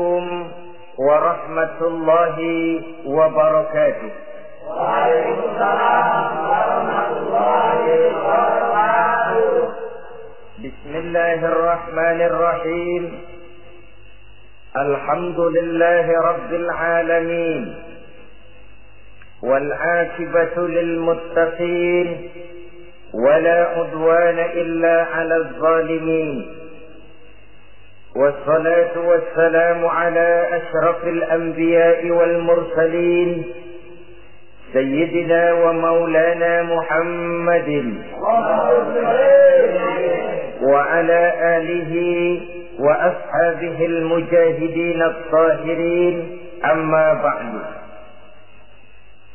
عليكم ورحمة الله وبركاته. وعليكم السلام ورحمة الله وبركاته بسم الله الرحمن الرحيم. الحمد لله رب العالمين. والعاقبة للمتقين. ولا عدوان إلا على الظالمين. والصلاة والسلام على أشرف الأنبياء والمرسلين سيدنا ومولانا محمد وعلى آله وأصحابه المجاهدين الطاهرين أما بعد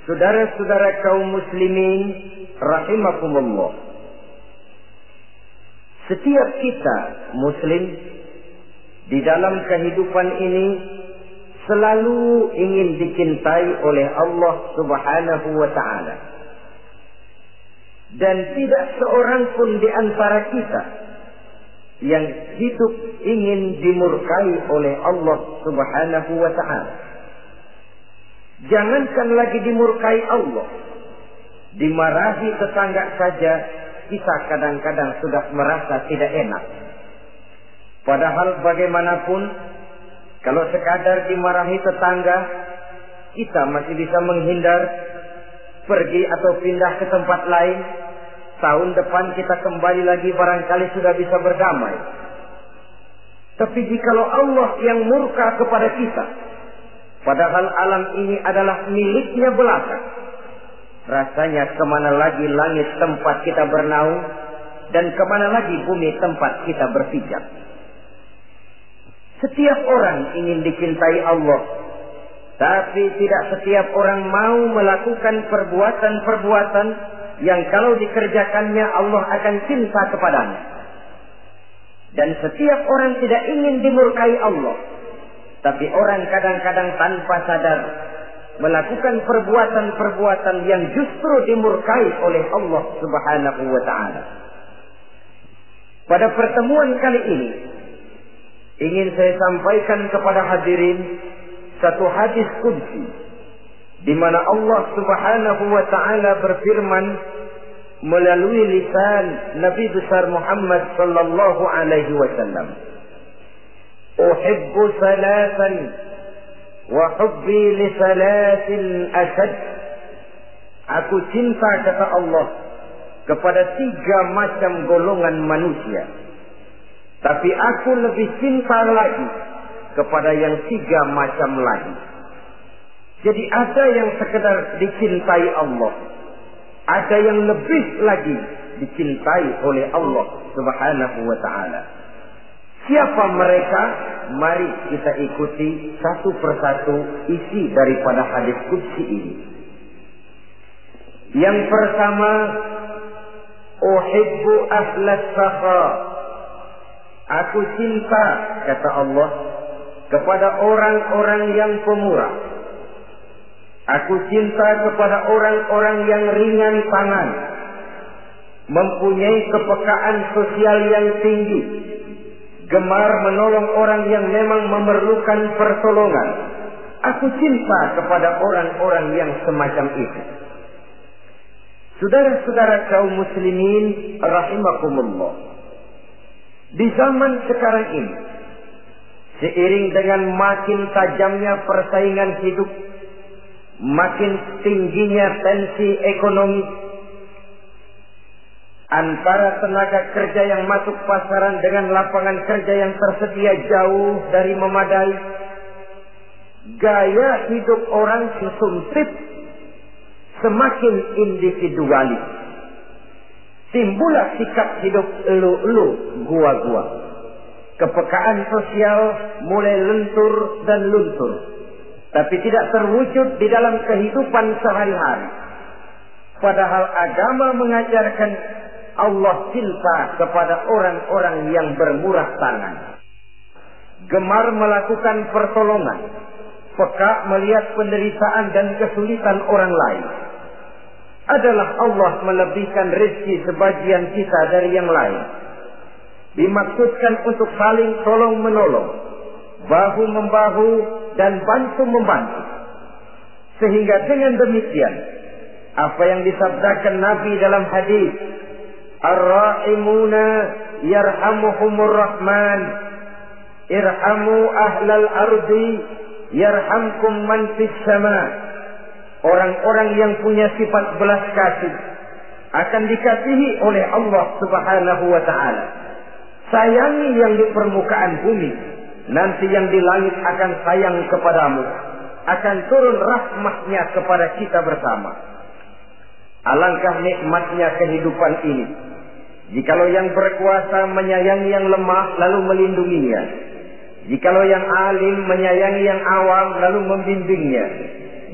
Saudara-saudara kaum muslimin rahimakumullah. Setiap kita muslim di dalam kehidupan ini selalu ingin dicintai oleh Allah Subhanahu wa taala. Dan tidak seorang pun di antara kita yang hidup ingin dimurkai oleh Allah Subhanahu wa taala. Jangankan lagi dimurkai Allah. Dimarahi tetangga saja kita kadang-kadang sudah merasa tidak enak. Padahal bagaimanapun kalau sekadar dimarahi tetangga kita masih bisa menghindar pergi atau pindah ke tempat lain. Tahun depan kita kembali lagi barangkali sudah bisa berdamai. Tapi jikalau Allah yang murka kepada kita, Padahal alam ini adalah miliknya belaka. Rasanya ke mana lagi langit tempat kita bernaung dan ke mana lagi bumi tempat kita berpijak. Setiap orang ingin dicintai Allah. Tapi tidak setiap orang mau melakukan perbuatan-perbuatan yang kalau dikerjakannya Allah akan cinta kepadanya. Dan setiap orang tidak ingin dimurkai Allah tapi orang kadang-kadang tanpa sadar melakukan perbuatan-perbuatan yang justru dimurkai oleh Allah Subhanahu wa taala. Pada pertemuan kali ini ingin saya sampaikan kepada hadirin satu hadis kunci di mana Allah Subhanahu wa taala berfirman melalui lisan Nabi besar Muhammad sallallahu alaihi wasallam. Uhibbu salasan wa hubbi li salasin asad Aku cinta kata Allah kepada tiga macam golongan manusia. Tapi aku lebih cinta lagi kepada yang tiga macam lagi. Jadi ada yang sekedar dicintai Allah. Ada yang lebih lagi dicintai oleh Allah subhanahu wa ta'ala. Siapa mereka? Mari kita ikuti satu persatu isi daripada hadis kudsi ini. Yang pertama, Uhibbu ahlas safa. Aku cinta, kata Allah, kepada orang-orang yang pemurah. Aku cinta kepada orang-orang yang ringan tangan. Mempunyai kepekaan sosial yang tinggi gemar menolong orang yang memang memerlukan pertolongan. Aku cinta kepada orang-orang yang semacam itu. Saudara-saudara kaum muslimin rahimakumullah. Di zaman sekarang ini, seiring dengan makin tajamnya persaingan hidup, makin tingginya tensi ekonomi, antara tenaga kerja yang masuk pasaran dengan lapangan kerja yang tersedia jauh dari memadai. Gaya hidup orang sesempit semakin individualis. Timbullah sikap hidup elu-elu, gua-gua. Kepekaan sosial mulai lentur dan luntur. Tapi tidak terwujud di dalam kehidupan sehari-hari. Padahal agama mengajarkan Allah cinta kepada orang-orang yang bermurah tangan. Gemar melakukan pertolongan. Peka melihat penderitaan dan kesulitan orang lain. Adalah Allah melebihkan rezeki sebagian kita dari yang lain. Dimaksudkan untuk saling tolong menolong. bahu membahu dan bantu membantu. Sehingga dengan demikian apa yang disabdakan Nabi dalam hadis Ar-Rahimuna yarhamuhumur Rahman Irhamu ahlal ardi yarhamkum man fis sama Orang-orang yang punya sifat belas kasih akan dikasihi oleh Allah Subhanahu wa taala. Sayangi yang di permukaan bumi, nanti yang di langit akan sayang kepadamu. Akan turun rahmatnya kepada kita bersama. Alangkah nikmatnya kehidupan ini. Jikalau yang berkuasa menyayangi yang lemah lalu melindunginya. Jikalau yang alim menyayangi yang awam lalu membimbingnya.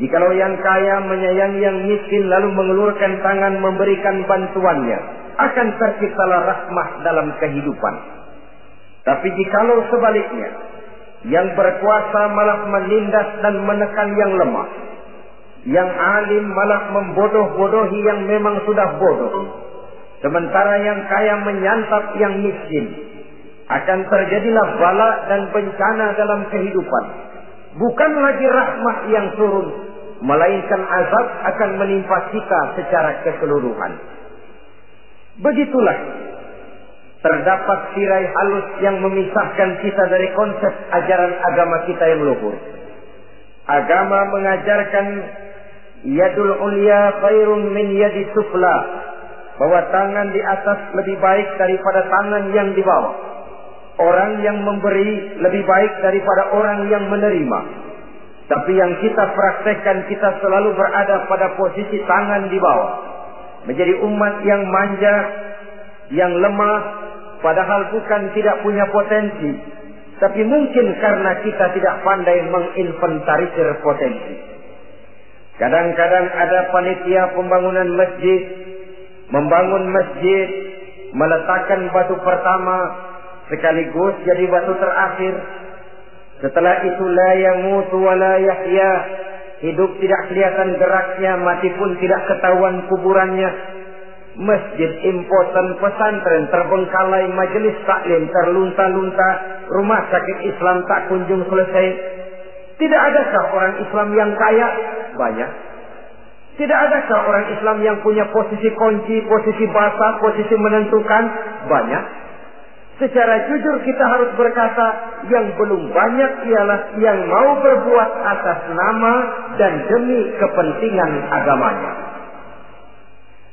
Jikalau yang kaya menyayangi yang miskin lalu mengelurkan tangan memberikan bantuannya, akan terciptalah rahmah dalam kehidupan. Tapi jikalau sebaliknya, yang berkuasa malah menindas dan menekan yang lemah, yang alim malah membodoh-bodohi yang memang sudah bodoh, sementara yang kaya menyantap yang miskin, akan terjadilah bala dan bencana dalam kehidupan. Bukan lagi rahmat yang turun, melainkan azab akan menimpa kita secara keseluruhan. Begitulah terdapat tirai halus yang memisahkan kita dari konsep ajaran agama kita yang luhur. Agama mengajarkan yadul ulya khairun min yadi sufla bahwa tangan di atas lebih baik daripada tangan yang di bawah. Orang yang memberi lebih baik daripada orang yang menerima. Tapi yang kita praktekkan kita selalu berada pada posisi tangan di bawah. Menjadi umat yang manja, yang lemah, padahal bukan tidak punya potensi. Tapi mungkin karena kita tidak pandai menginventarisir potensi. Kadang-kadang ada panitia pembangunan masjid, membangun masjid, meletakkan batu pertama, sekaligus jadi batu terakhir. Setelah itu la yamutu wa la yahya. Hidup tidak kelihatan geraknya, mati pun tidak ketahuan kuburannya. Masjid impoten pesantren terbengkalai majelis taklim terlunta-lunta. Rumah sakit Islam tak kunjung selesai. Tidak adakah orang Islam yang kaya? Banyak. Tidak adakah orang Islam yang punya posisi kunci posisi basah posisi menentukan? Banyak Secara jujur kita harus berkata yang belum banyak ialah yang mau berbuat atas nama dan demi kepentingan agamanya.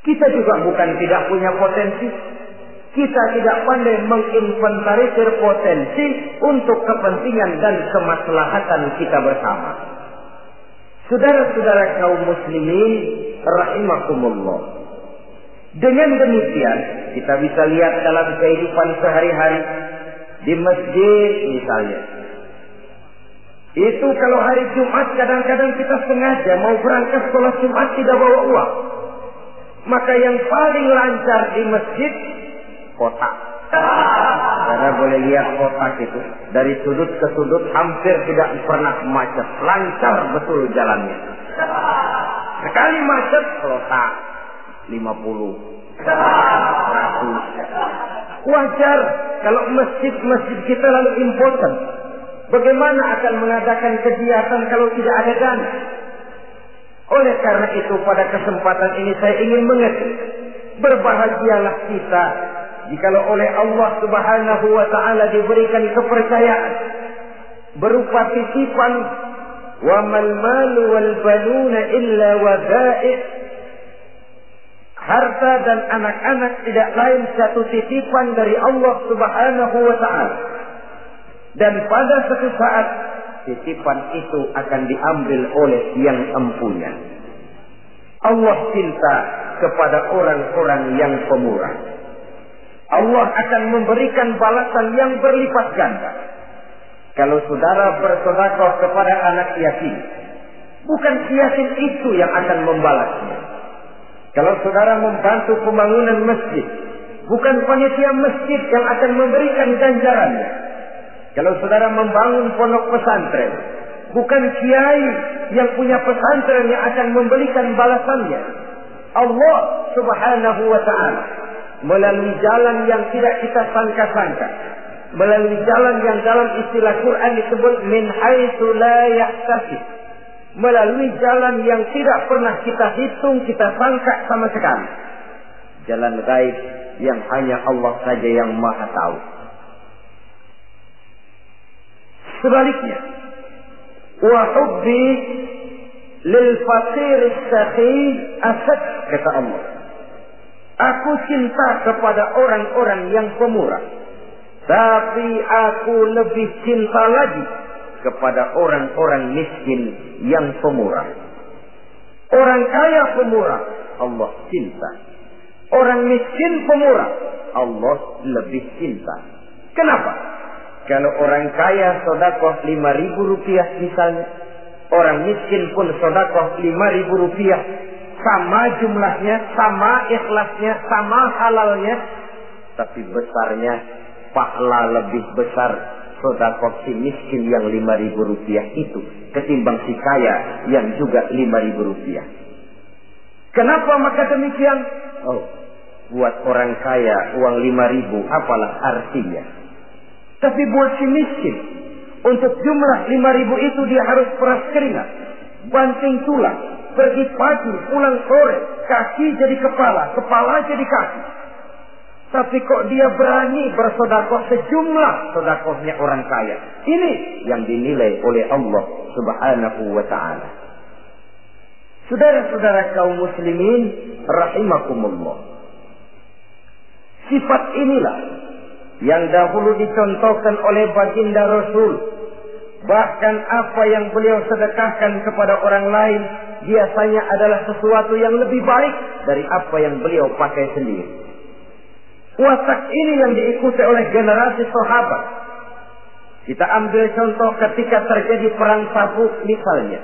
Kita juga bukan tidak punya potensi. Kita tidak pandai menginventarisir potensi untuk kepentingan dan kemaslahatan kita bersama. Saudara-saudara kaum muslimin rahimakumullah. Dengan demikian, kita bisa lihat dalam kehidupan sehari-hari di masjid misalnya. Itu kalau hari Jumat kadang-kadang kita sengaja mau berangkat sholat Jumat tidak bawa uang. Maka yang paling lancar di masjid kotak. Karena boleh lihat kotak itu dari sudut ke sudut hampir tidak pernah macet, lancar betul jalannya. Sekali macet kotak 50 100 Wajar kalau masjid-masjid kita lalu important. Bagaimana akan mengadakan kegiatan kalau tidak ada dana? Oleh karena itu pada kesempatan ini saya ingin mengerti. Berbahagialah kita jikalau oleh Allah Subhanahu wa taala diberikan kepercayaan berupa titipan wa mal malu wal banuna illa wadai' harta dan anak-anak tidak lain satu titipan dari Allah Subhanahu wa taala. Dan pada suatu saat titipan itu akan diambil oleh yang empunya. Allah cinta kepada orang-orang yang pemurah. Allah akan memberikan balasan yang berlipat ganda. Kalau saudara bersedekah kepada anak yatim, bukan yatim itu yang akan membalasnya. Kalau saudara membantu pembangunan masjid, bukan panitia masjid yang akan memberikan ganjarannya. Kalau saudara membangun pondok pesantren, bukan kiai yang punya pesantren yang akan memberikan balasannya. Allah Subhanahu wa taala melalui jalan yang tidak kita sangka-sangka melalui jalan yang dalam istilah Quran disebut min haitsu la yahtasib. Melalui jalan yang tidak pernah kita hitung, kita sangka sama sekali. Jalan gaib yang hanya Allah saja yang maha tahu. Sebaliknya, wa hubbi lil fakir sakhi asad kata Allah. Aku cinta kepada orang-orang yang pemurah. Tapi aku lebih cinta lagi kepada orang-orang miskin yang pemurah. Orang kaya pemurah, Allah cinta. Orang miskin pemurah, Allah lebih cinta. Kenapa? Kalau orang kaya sodakoh lima ribu rupiah misalnya, orang miskin pun sodakoh lima ribu rupiah, sama jumlahnya, sama ikhlasnya, sama halalnya, tapi besarnya pahala lebih besar sodakoh si miskin yang lima ribu rupiah itu ketimbang si kaya yang juga lima ribu rupiah. Kenapa maka demikian? Oh, buat orang kaya uang lima ribu apalah artinya? Tapi buat si miskin, untuk jumlah lima ribu itu dia harus peras keringat, banting tulang, pergi pagi, pulang sore, kaki jadi kepala, kepala jadi kaki. Tapi kok dia berani bersodakoh sejumlah sodakohnya orang kaya. Ini yang dinilai oleh Allah subhanahu wa ta'ala. Saudara-saudara kaum muslimin rahimakumullah. Sifat inilah yang dahulu dicontohkan oleh baginda Rasul. Bahkan apa yang beliau sedekahkan kepada orang lain biasanya adalah sesuatu yang lebih baik dari apa yang beliau pakai sendiri. Watak ini yang diikuti oleh generasi sahabat. Kita ambil contoh ketika terjadi perang Tabuk misalnya.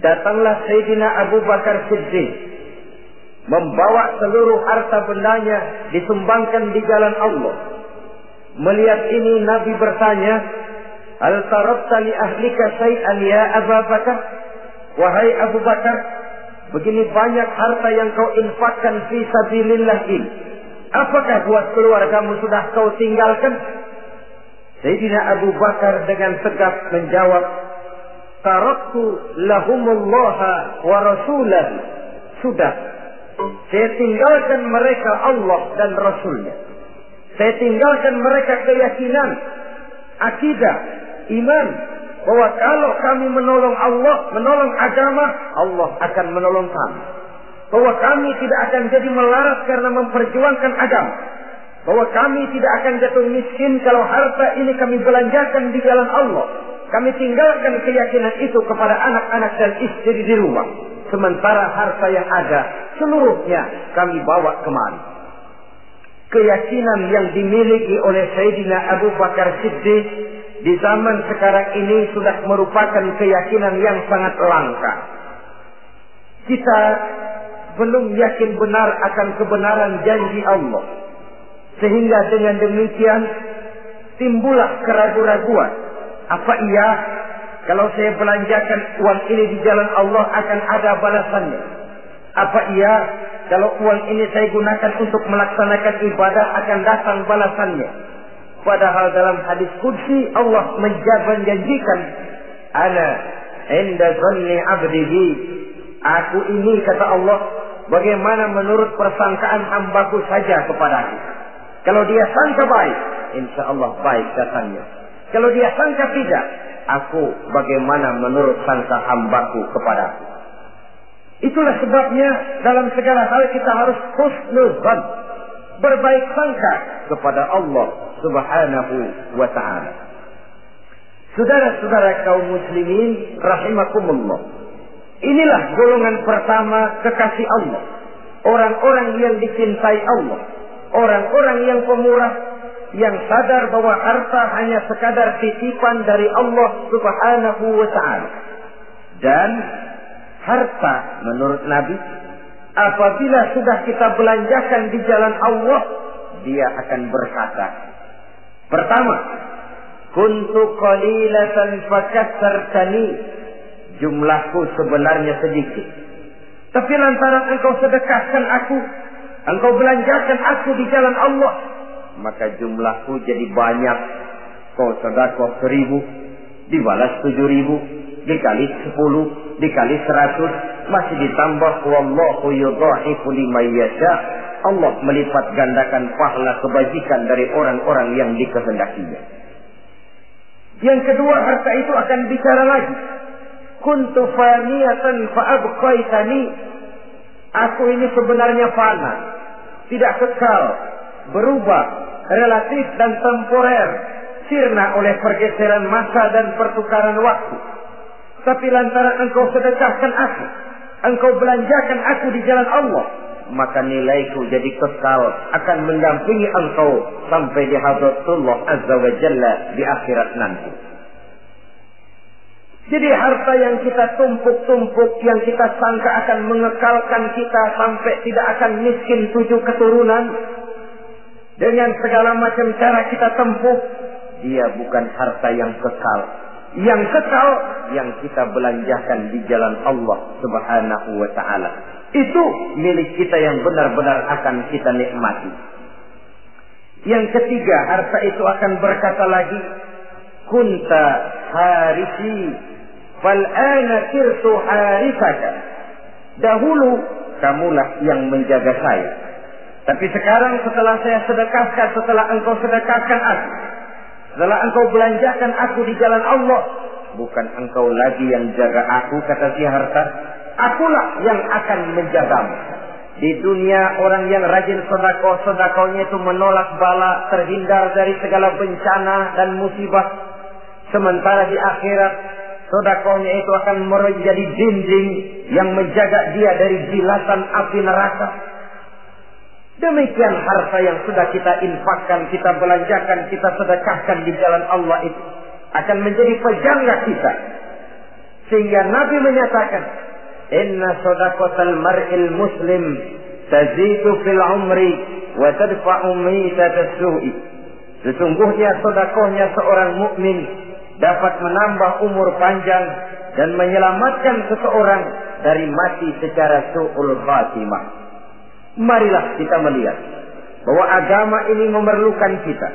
Datanglah Sayyidina Abu Bakar Siddiq membawa seluruh harta bendanya disumbangkan di jalan Allah. Melihat ini Nabi bertanya, "Hal tarabta li ahlika syai'an ya Abu Bakar?" Wahai Abu Bakar, begini banyak harta yang kau infakkan fi sabilillah ini. Apakah buat keluargamu sudah kau tinggalkan? Sayyidina Abu Bakar dengan tegak menjawab, Taraktu lahumullaha wa rasulahu. Sudah. Saya tinggalkan mereka Allah dan Rasulnya. Saya tinggalkan mereka keyakinan, akidah, iman. Bahwa kalau kami menolong Allah, menolong agama, Allah akan menolong kami bahwa kami tidak akan jadi melarat karena memperjuangkan agama. Bahwa kami tidak akan jatuh miskin kalau harta ini kami belanjakan di jalan Allah. Kami tinggalkan keyakinan itu kepada anak-anak dan istri di rumah. Sementara harta yang ada seluruhnya kami bawa kemari. Keyakinan yang dimiliki oleh Sayyidina Abu Bakar Siddiq di zaman sekarang ini sudah merupakan keyakinan yang sangat langka. Kita belum yakin benar akan kebenaran janji Allah. Sehingga dengan demikian timbullah keraguan-raguan. Apa iya kalau saya belanjakan uang ini di jalan Allah akan ada balasannya? Apa iya kalau uang ini saya gunakan untuk melaksanakan ibadah akan datang balasannya? Padahal dalam hadis kudsi Allah menjanjikan ana inda zanni abdihi aku ini kata Allah bagaimana menurut persangkaan hambaku saja kepadaku. Kalau dia sangka baik, insya Allah baik datangnya. Kalau dia sangka tidak, aku bagaimana menurut sangka hambaku kepadaku. Itulah sebabnya dalam segala hal kita harus husnuzan. Berbaik sangka kepada Allah subhanahu wa ta'ala. Saudara-saudara kaum muslimin rahimakumullah. Inilah golongan pertama kekasih Allah. Orang-orang yang dicintai Allah. Orang-orang yang pemurah. Yang sadar bahwa harta hanya sekadar titipan dari Allah subhanahu wa ta'ala. Dan harta menurut Nabi. Apabila sudah kita belanjakan di jalan Allah. Dia akan berkata. Pertama. Kuntu qalilatan fakassartani jumlahku sebenarnya sedikit. Tapi lantaran engkau sedekahkan aku, engkau belanjakan aku di jalan Allah, maka jumlahku jadi banyak. Kau sedekah seribu, dibalas tujuh ribu, dikali sepuluh, dikali seratus, masih ditambah wallahu yudha'ifu liman yasha. Allah melipat gandakan pahala kebajikan dari orang-orang yang dikehendakinya. Yang kedua, harta itu akan bicara lagi. Kuntu faniyatan fa'abqaitani. Aku ini sebenarnya fana. Tidak kekal. Berubah. Relatif dan temporer. Sirna oleh pergeseran masa dan pertukaran waktu. Tapi lantaran engkau sedekahkan aku. Engkau belanjakan aku di jalan Allah. Maka nilaiku jadi kekal akan mendampingi engkau sampai di hadratullah azza wa jalla di akhirat nanti. Jadi harta yang kita tumpuk-tumpuk, yang kita sangka akan mengekalkan kita sampai tidak akan miskin tujuh keturunan. Dengan segala macam cara kita tempuh, dia bukan harta yang kekal. Yang kekal, yang kita belanjakan di jalan Allah subhanahu wa ta'ala. Itu milik kita yang benar-benar akan kita nikmati. Yang ketiga, harta itu akan berkata lagi, Kunta harisi Fal'ana sirtu harifaka. Dahulu kamulah yang menjaga saya. Tapi sekarang setelah saya sedekahkan, setelah engkau sedekahkan aku. Setelah engkau belanjakan aku di jalan Allah. Bukan engkau lagi yang jaga aku, kata si harta. Akulah yang akan menjagamu. Di dunia orang yang rajin sedekah, sedekahnya itu menolak bala, terhindar dari segala bencana dan musibah. Sementara di akhirat Sodakohnya itu akan menjadi dinding yang menjaga dia dari jilatan api neraka. Demikian harta yang sudah kita infakkan, kita belanjakan, kita sedekahkan di jalan Allah itu akan menjadi pejangga kita. Sehingga Nabi menyatakan, Inna sodakotal mar'il muslim tazidu fil umri wa tadfa'u mitatas su'i. Sesungguhnya sodakohnya seorang mukmin dapat menambah umur panjang dan menyelamatkan seseorang dari mati secara su'ul khatimah. Marilah kita melihat bahwa agama ini memerlukan kita.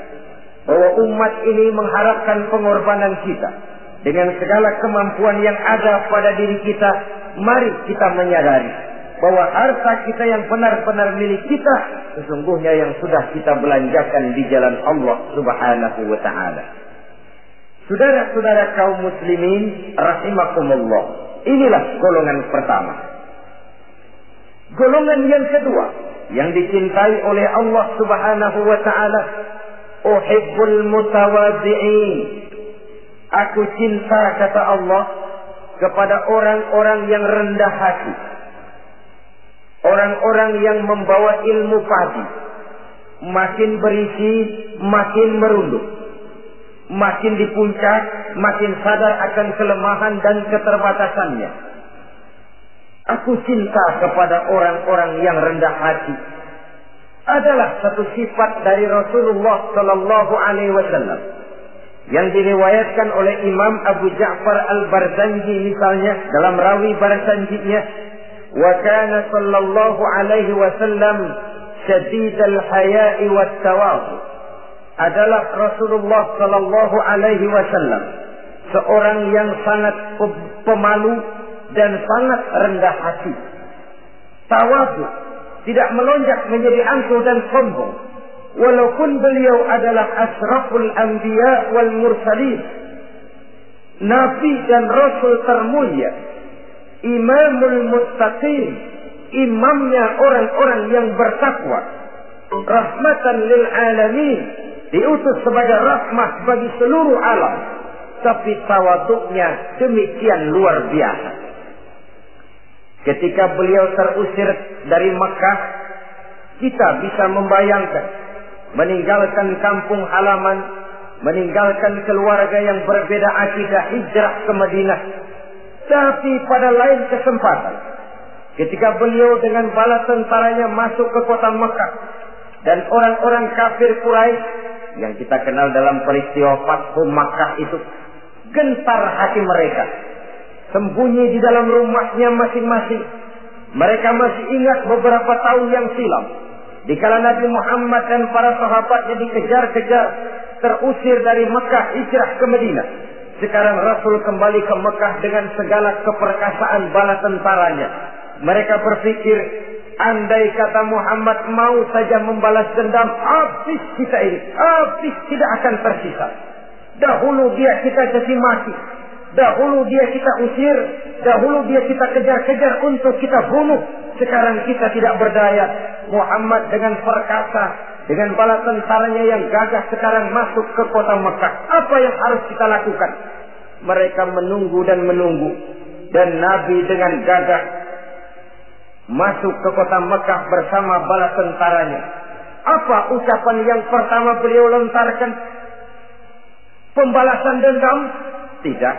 Bahwa umat ini mengharapkan pengorbanan kita. Dengan segala kemampuan yang ada pada diri kita, mari kita menyadari bahwa harta kita yang benar-benar milik kita sesungguhnya yang sudah kita belanjakan di jalan Allah Subhanahu wa taala. Saudara-saudara kaum muslimin rahimakumullah. Inilah golongan pertama. Golongan yang kedua yang dicintai oleh Allah Subhanahu wa taala, uhibbul mutawadhi'in. Aku cinta kata Allah kepada orang-orang yang rendah hati. Orang-orang yang membawa ilmu padi. Makin berisi, makin merunduk makin di puncak, makin sadar akan kelemahan dan keterbatasannya. Aku cinta kepada orang-orang yang rendah hati. Adalah satu sifat dari Rasulullah Sallallahu Alaihi Wasallam yang diriwayatkan oleh Imam Abu Ja'far Al-Barzanji misalnya dalam rawi Barzanjinya wa kana sallallahu alaihi wasallam syadid al-haya'i wat tawadhu adalah Rasulullah Sallallahu Alaihi Wasallam seorang yang sangat pemalu dan sangat rendah hati. Tawadu tidak melonjak menjadi angkuh dan sombong. Walaupun beliau adalah asraful anbiya wal mursalin. Nabi dan Rasul termulia. Imamul muttaqin. Imamnya orang-orang yang bertakwa. Rahmatan lil alamin diutus sebagai rahmat bagi seluruh alam. Tapi tawaduknya demikian luar biasa. Ketika beliau terusir dari Mekah, kita bisa membayangkan meninggalkan kampung halaman, meninggalkan keluarga yang berbeda akidah hijrah ke Madinah. Tapi pada lain kesempatan, ketika beliau dengan bala tentaranya masuk ke kota Mekah dan orang-orang kafir Quraisy yang kita kenal dalam peristiwa Fathu Makkah itu gentar hati mereka sembunyi di dalam rumahnya masing-masing mereka masih ingat beberapa tahun yang silam Dikala Nabi Muhammad dan para sahabatnya dikejar-kejar, terusir dari Mekah hijrah ke Madinah. Sekarang Rasul kembali ke Mekah dengan segala keperkasaan bala tentaranya. Mereka berpikir, andai kata Muhammad mau saja membalas dendam, habis kita ini, habis tidak akan tersisa. Dahulu dia kita caci maki, dahulu dia kita usir, dahulu dia kita kejar-kejar untuk kita bunuh. Sekarang kita tidak berdaya. Muhammad dengan perkasa, dengan bala tentaranya yang gagah sekarang masuk ke kota Mekah. Apa yang harus kita lakukan? Mereka menunggu dan menunggu. Dan Nabi dengan gagah masuk ke kota Mekah bersama bala tentaranya. Apa ucapan yang pertama beliau lontarkan? Pembalasan dendam? Tidak.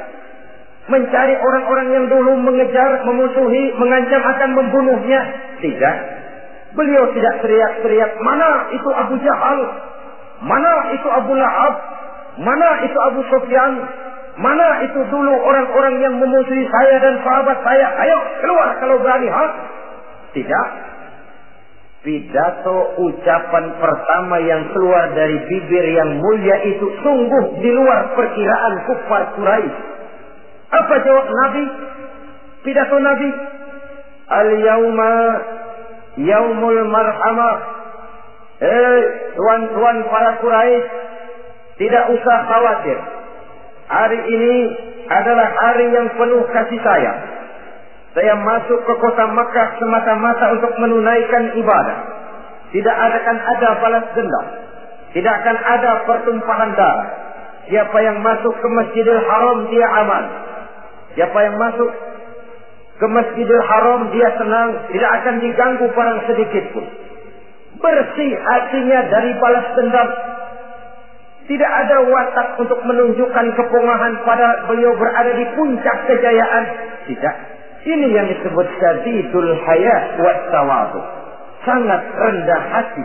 Mencari orang-orang yang dulu mengejar, memusuhi, mengancam akan membunuhnya? Tidak. Beliau tidak teriak-teriak, mana itu Abu Jahal? Mana itu Abu Lahab? Mana itu Abu Sufyan? Mana itu dulu orang-orang yang memusuhi saya dan sahabat saya? Ayo keluar kalau berani, ha? Tidak. Pidato ucapan pertama yang keluar dari bibir yang mulia itu sungguh di luar perkiraan kufar Quraisy. Apa jawab Nabi? Pidato Nabi, "Al-yauma yaumul marhamah." Eh, tuan-tuan para Quraisy, tidak usah khawatir. Hari ini adalah hari yang penuh kasih sayang. Saya masuk ke kota Makkah semata-mata untuk menunaikan ibadah. Tidak akan ada balas dendam. Tidak akan ada pertumpahan darah. Siapa yang masuk ke Masjidil Haram dia aman. Siapa yang masuk ke Masjidil Haram dia senang, tidak akan diganggu barang sedikit pun. Bersih hatinya dari balas dendam. Tidak ada watak untuk menunjukkan kepongahan pada beliau berada di puncak kejayaan. Tidak. Ini yang disebut syadidul haya wa tawadu. Sangat rendah hati.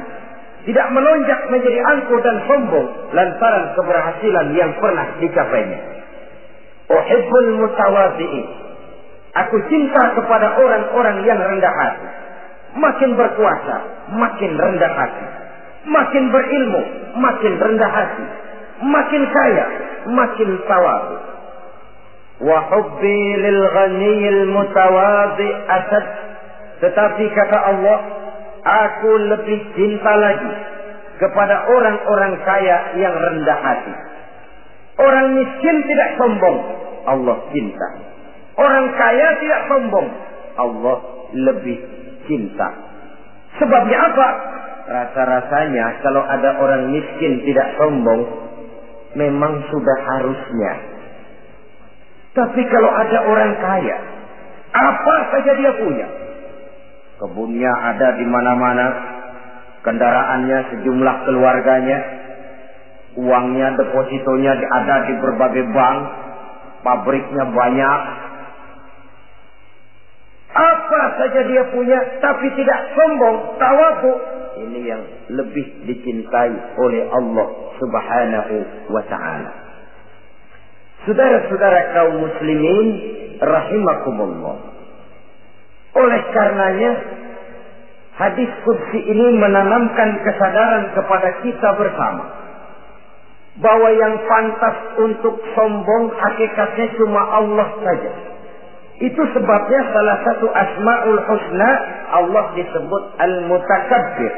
Tidak melonjak menjadi angkuh dan sombong lantaran keberhasilan yang pernah dicapainya. Uhibbul mutawadhi'in. Aku cinta kepada orang-orang yang rendah hati. Makin berkuasa, makin rendah hati. Makin berilmu, makin rendah hati. Makin kaya, makin tawadhu. Wa hubbi lil ghaniyil mutawadhi asad. Tetapi kata Allah, aku lebih cinta lagi kepada orang-orang kaya yang rendah hati. Orang miskin tidak sombong, Allah cinta. Orang kaya tidak sombong, Allah lebih cinta. Sebabnya apa? Rasa-rasanya kalau ada orang miskin tidak sombong, memang sudah harusnya. Tapi kalau ada orang kaya, apa saja dia punya. Kebunnya ada di mana-mana, kendaraannya sejumlah keluarganya, uangnya depositonya ada di berbagai bank, pabriknya banyak. Apa saja dia punya, tapi tidak sombong, tawabu. Ini yang lebih dicintai oleh Allah Subhanahu wa Ta'ala. Saudara-saudara kaum muslimin rahimakumullah. Oleh karenanya hadis kursi ini menanamkan kesadaran kepada kita bersama bahwa yang pantas untuk sombong hakikatnya cuma Allah saja. Itu sebabnya salah satu asmaul husna Allah disebut al-mutakabbir.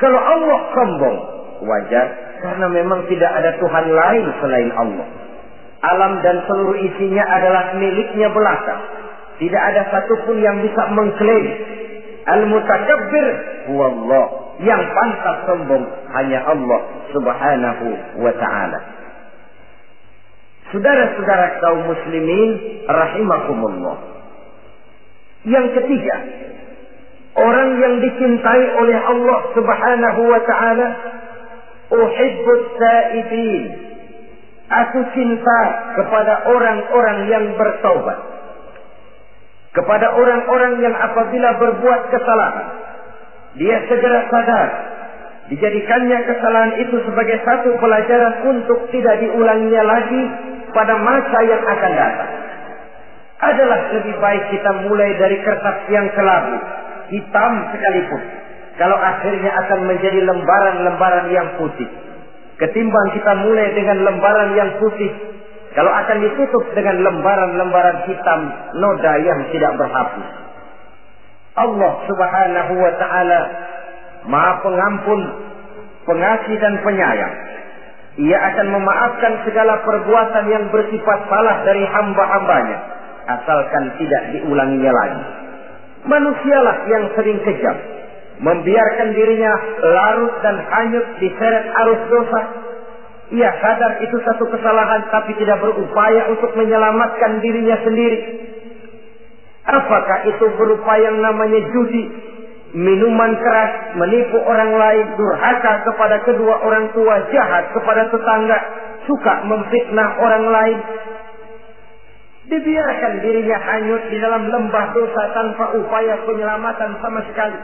Kalau Allah sombong, wajar karena memang tidak ada Tuhan lain selain Allah. Alam dan seluruh isinya adalah miliknya belaka. Tidak ada satupun yang bisa mengklaim. Al-mutakabbir huwallah. Yang pantas sombong hanya Allah subhanahu wa ta'ala. Saudara-saudara kaum muslimin rahimakumullah. Yang ketiga, orang yang dicintai oleh Allah Subhanahu wa taala uhibbus saibin. Aku cinta kepada orang-orang yang bertaubat. Kepada orang-orang yang apabila berbuat kesalahan, dia segera sadar dijadikannya kesalahan itu sebagai satu pelajaran untuk tidak diulanginya lagi pada masa yang akan datang. Adalah lebih baik kita mulai dari kertas yang kelabu, hitam sekalipun. kalau akhirnya akan menjadi lembaran-lembaran yang putih. Ketimbang kita mulai dengan lembaran yang putih, kalau akan ditutup dengan lembaran-lembaran hitam noda yang tidak berhapus. Allah Subhanahu wa taala Maha Pengampun, Pengasih dan Penyayang. Ia akan memaafkan segala perbuatan yang bersifat salah dari hamba-hambanya asalkan tidak diulanginya lagi. Manusialah yang sering kejam, membiarkan dirinya larut dan hanyut diseret arus dosa. Ia sadar itu satu kesalahan tapi tidak berupaya untuk menyelamatkan dirinya sendiri. Apakah itu berupa yang namanya judi, minuman keras, menipu orang lain, durhaka kepada kedua orang tua, jahat kepada tetangga, suka memfitnah orang lain, dibiarkan dirinya hanyut di dalam lembah dosa tanpa upaya penyelamatan sama sekali.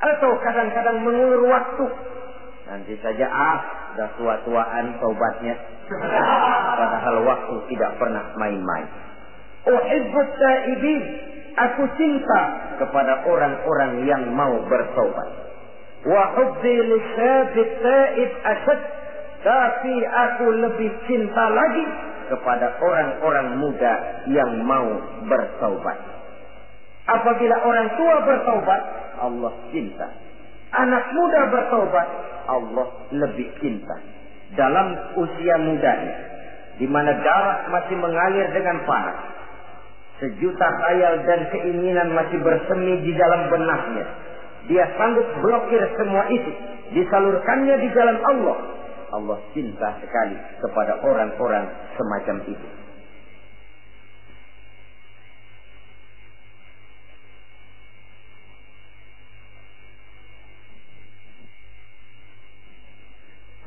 Atau kadang-kadang mengulur waktu. Nanti saja ah, sudah tua-tuaan taubatnya. Padahal waktu tidak pernah main-main. Uhibbut taibin. Aku cinta kepada orang-orang yang mau bertobat. Wa hubbi li taib asad. Tapi aku lebih cinta lagi kepada orang-orang muda yang mau bertaubat. Apabila orang tua bertaubat, Allah cinta. Anak muda bertaubat, Allah lebih cinta. Dalam usia mudanya, di mana darah masih mengalir dengan panas, sejuta khayal dan keinginan masih bersemi di dalam benaknya. Dia sanggup blokir semua itu, disalurkannya di jalan Allah Allah cinta sekali kepada orang-orang semacam itu.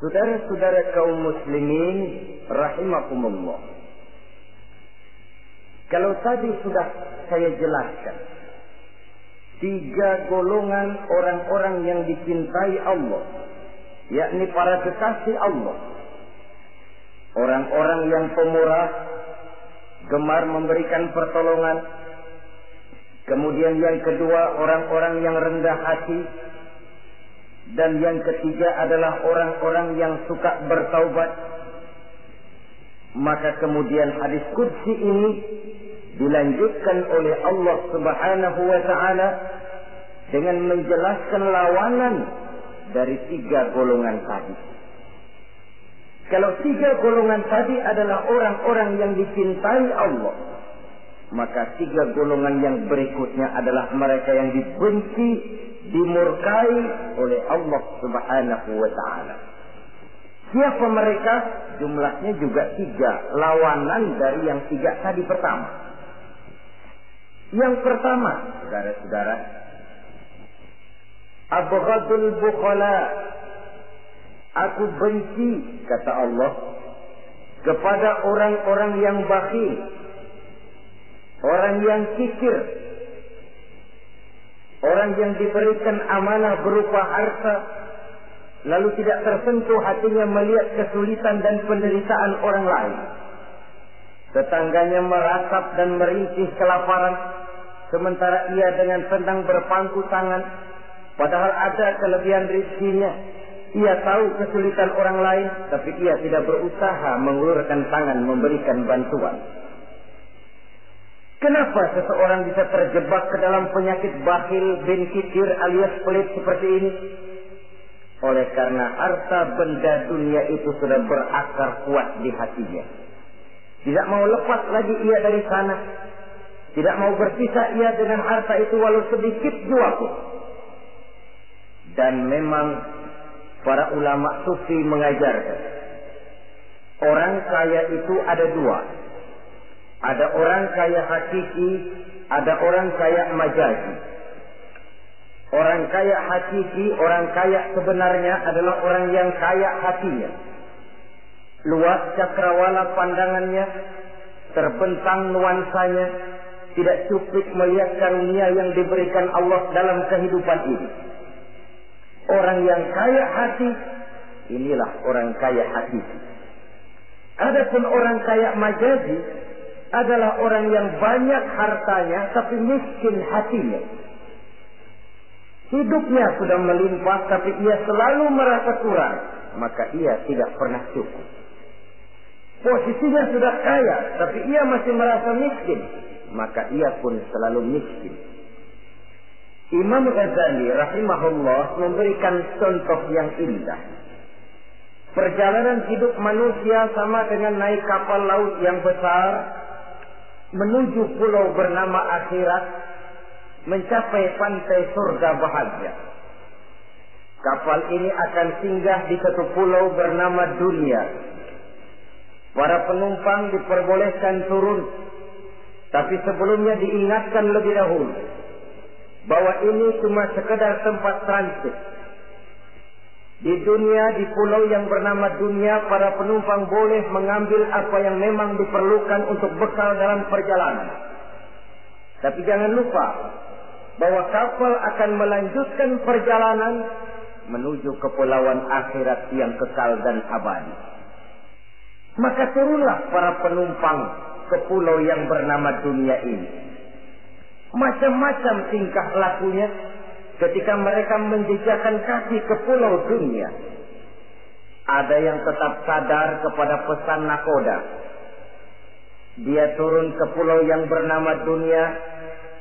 Saudara-saudara kaum muslimin rahimakumullah. Kalau tadi sudah saya jelaskan tiga golongan orang-orang yang dicintai Allah yakni para kekasih Allah. Orang-orang yang pemurah, gemar memberikan pertolongan. Kemudian yang kedua, orang-orang yang rendah hati. Dan yang ketiga adalah orang-orang yang suka bertaubat. Maka kemudian hadis kudsi ini dilanjutkan oleh Allah Subhanahu wa taala dengan menjelaskan lawanan dari tiga golongan tadi. Kalau tiga golongan tadi adalah orang-orang yang dicintai Allah, maka tiga golongan yang berikutnya adalah mereka yang dibenci, dimurkai oleh Allah Subhanahu wa taala. Siapa mereka? Jumlahnya juga tiga, lawanan dari yang tiga tadi pertama. Yang pertama, saudara-saudara, abghadul bukhala aku benci kata Allah kepada orang-orang yang bakhil orang yang kikir orang yang diberikan amanah berupa harta lalu tidak tersentuh hatinya melihat kesulitan dan penderitaan orang lain tetangganya meratap dan merintih kelaparan sementara ia dengan senang berpangku tangan Padahal ada kelebihan rizkinya. Ia tahu kesulitan orang lain, tapi ia tidak berusaha mengulurkan tangan memberikan bantuan. Kenapa seseorang bisa terjebak ke dalam penyakit bakhil bin kikir alias pelit seperti ini? Oleh karena harta benda dunia itu sudah berakar kuat di hatinya. Tidak mau lepas lagi ia dari sana. Tidak mau berpisah ia dengan harta itu walau sedikit jua pun. Dan memang para ulama sufi mengajarkan. Orang kaya itu ada dua. Ada orang kaya hakiki, ada orang kaya majazi. Orang kaya hakiki, orang kaya sebenarnya adalah orang yang kaya hatinya. Luas cakrawala pandangannya, terbentang nuansanya, tidak cukup melihat karunia yang diberikan Allah dalam kehidupan ini. Orang yang kaya hati, inilah orang kaya hati. Adapun orang kaya majazi adalah orang yang banyak hartanya tapi miskin hatinya. Hidupnya sudah melimpah tapi ia selalu merasa kurang. Maka ia tidak pernah cukup. Posisinya sudah kaya tapi ia masih merasa miskin. Maka ia pun selalu miskin. Imam Ghazali rahimahullah memberikan contoh yang indah. Perjalanan hidup manusia sama dengan naik kapal laut yang besar menuju pulau bernama akhirat mencapai pantai surga bahagia. Kapal ini akan singgah di satu pulau bernama dunia. Para penumpang diperbolehkan turun. Tapi sebelumnya diingatkan lebih dahulu. Bahwa ini cuma sekedar tempat transit. Di dunia, di pulau yang bernama dunia, para penumpang boleh mengambil apa yang memang diperlukan untuk bekal dalam perjalanan. Tapi jangan lupa, bahwa kapal akan melanjutkan perjalanan menuju kepulauan akhirat yang kekal dan abadi. Maka turunlah para penumpang ke pulau yang bernama dunia ini. Macam-macam tingkah lakunya ketika mereka menjejakkan kaki ke pulau dunia. Ada yang tetap sadar kepada pesan nakoda. Dia turun ke pulau yang bernama dunia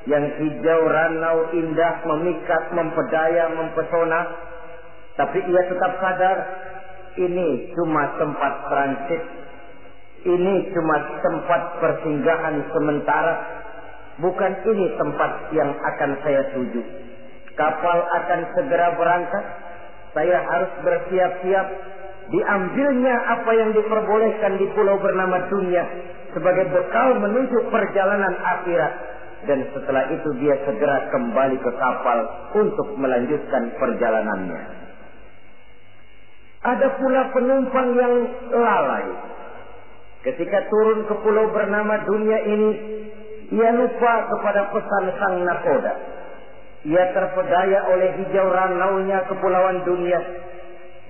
yang hijau, ranau, indah, memikat, mempedaya, mempesona. Tapi ia tetap sadar ini cuma tempat transit. Ini cuma tempat persinggahan sementara. Bukan ini tempat yang akan saya tuju. Kapal akan segera berangkat. Saya harus bersiap-siap. Diambilnya apa yang diperbolehkan di pulau bernama dunia. Sebagai bekal menuju perjalanan akhirat dan setelah itu dia segera kembali ke kapal untuk melanjutkan perjalanannya. Ada pula penumpang yang lalai. Ketika turun ke pulau bernama dunia ini, ia lupa kepada pesan sang nakoda. Ia terpedaya oleh hijau ranaunya kepulauan dunia.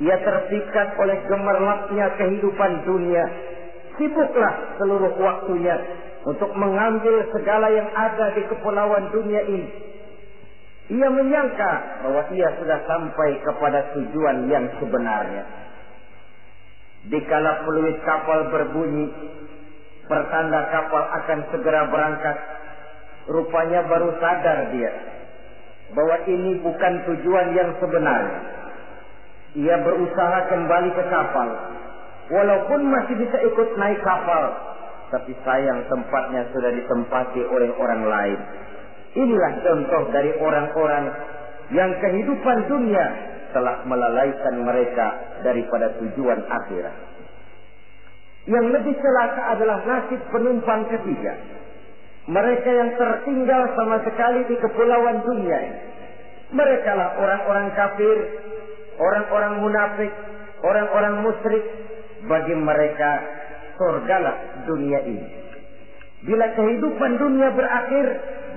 Ia terpikat oleh gemerlapnya kehidupan dunia. Sibuklah seluruh waktunya untuk mengambil segala yang ada di kepulauan dunia ini. Ia menyangka bahwa ia sudah sampai kepada tujuan yang sebenarnya. Dikala peluit kapal berbunyi, pertanda kapal akan segera berangkat. Rupanya baru sadar dia bahwa ini bukan tujuan yang sebenarnya. Ia berusaha kembali ke kapal, walaupun masih bisa ikut naik kapal, tapi sayang tempatnya sudah ditempati oleh orang lain. Inilah contoh dari orang-orang yang kehidupan dunia telah melalaikan mereka daripada tujuan akhirat. Yang lebih celaka adalah nasib penumpang ketiga. Mereka yang tertinggal sama sekali di kepulauan dunia Mereka lah orang-orang kafir, orang-orang munafik, orang-orang musyrik. Bagi mereka surgalah dunia ini. Bila kehidupan dunia berakhir,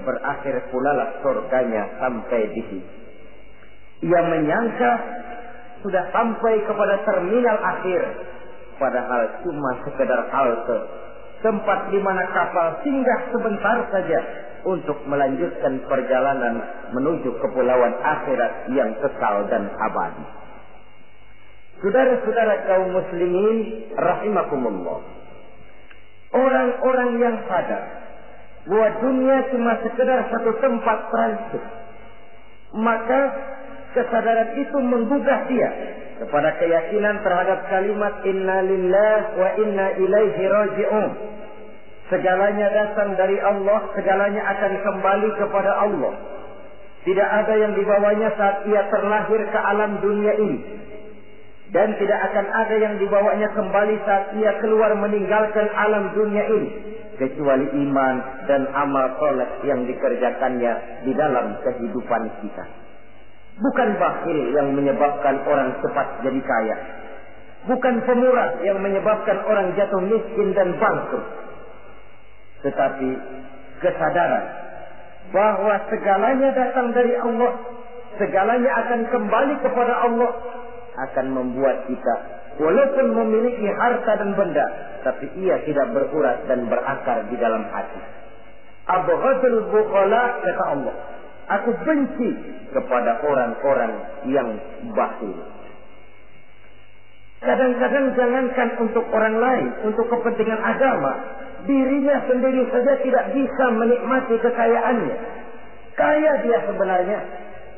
berakhir pula lah surganya sampai di sini. Ia menyangka sudah sampai kepada terminal akhir, padahal cuma sekedar halte, tempat di mana kapal singgah sebentar saja untuk melanjutkan perjalanan menuju kepulauan akhirat yang kekal dan abadi. Saudara-saudara kaum muslimin rahimakumullah. Orang-orang yang sadar bahwa dunia cuma sekedar satu tempat transit. Maka kesadaran itu menggugah dia kepada keyakinan terhadap kalimat inna lillah wa inna ilaihi raji'un. Segalanya datang dari Allah, segalanya akan kembali kepada Allah. Tidak ada yang dibawanya saat ia terlahir ke alam dunia ini dan tidak akan ada yang dibawanya kembali saat ia keluar meninggalkan alam dunia ini kecuali iman dan amal soleh yang dikerjakannya di dalam kehidupan kita. Bukan bakhil yang menyebabkan orang cepat jadi kaya. Bukan pemurah yang menyebabkan orang jatuh miskin dan bangkrut. Tetapi kesadaran bahwa segalanya datang dari Allah, segalanya akan kembali kepada Allah akan membuat kita walaupun memiliki harta dan benda tapi ia tidak berurat dan berakar di dalam hati. Abghadul bukhala kata Allah. Aku benci kepada orang-orang yang bakhil. Kadang-kadang jangankan untuk orang lain, untuk kepentingan agama, dirinya sendiri saja tidak bisa menikmati kekayaannya. Kaya dia sebenarnya,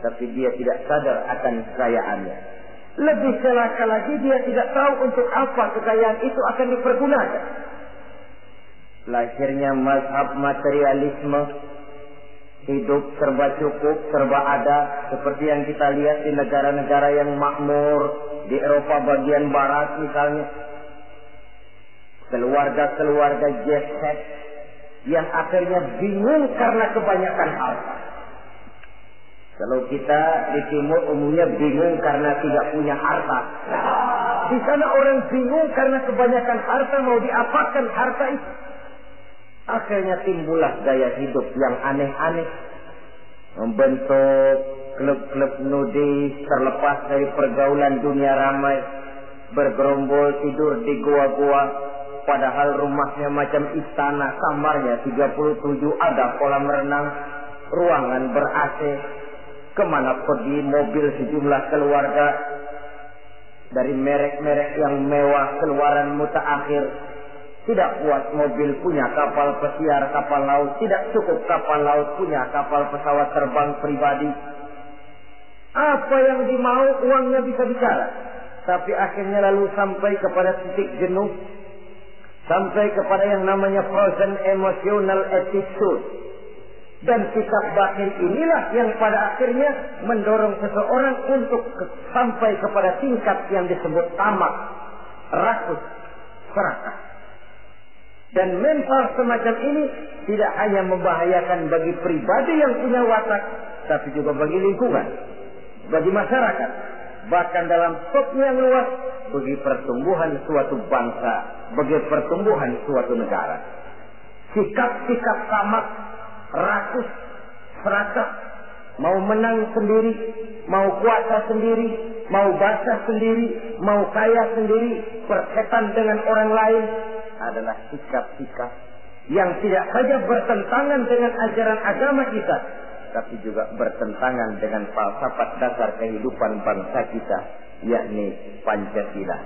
tapi dia tidak sadar akan kekayaannya. Lebih celaka lagi dia tidak tahu untuk apa kekayaan itu akan dipergunakan. Lahirnya mazhab materialisme, hidup serba cukup, serba ada, seperti yang kita lihat di negara-negara yang makmur, di Eropa bagian barat misalnya. Keluarga-keluarga jet set yang akhirnya bingung karena kebanyakan harta. Kalau kita di timur umumnya bingung karena tidak punya harta. Di sana orang bingung karena kebanyakan harta mau diapakan harta itu. Akhirnya timbullah gaya hidup yang aneh-aneh. Membentuk klub-klub nudis terlepas dari pergaulan dunia ramai. Bergerombol tidur di gua-gua. Padahal rumahnya macam istana. Kamarnya 37 ada kolam renang. Ruangan ber-AC Ke mana pergi mobil sejumlah keluarga dari merek-merek yang mewah keluaran mutaakhir. Tidak puas mobil punya kapal pesiar kapal laut. Tidak cukup kapal laut punya kapal pesawat terbang pribadi. Apa yang dimau uangnya bisa bicara. Tapi akhirnya lalu sampai kepada titik jenuh. Sampai kepada yang namanya frozen emotional attitude dan sikap batin inilah yang pada akhirnya mendorong seseorang untuk sampai kepada tingkat yang disebut tamak, rakus, serakah. Dan mental semacam ini tidak hanya membahayakan bagi pribadi yang punya watak, tapi juga bagi lingkungan, bagi masyarakat. Bahkan dalam skop yang luas, bagi pertumbuhan suatu bangsa, bagi pertumbuhan suatu negara. Sikap-sikap tamak rakus, serakah, mau menang sendiri, mau kuasa sendiri, mau basah sendiri, mau kaya sendiri, persetan dengan orang lain adalah sikap-sikap yang tidak saja bertentangan dengan ajaran agama kita, tapi juga bertentangan dengan falsafat dasar kehidupan bangsa kita, yakni Pancasila.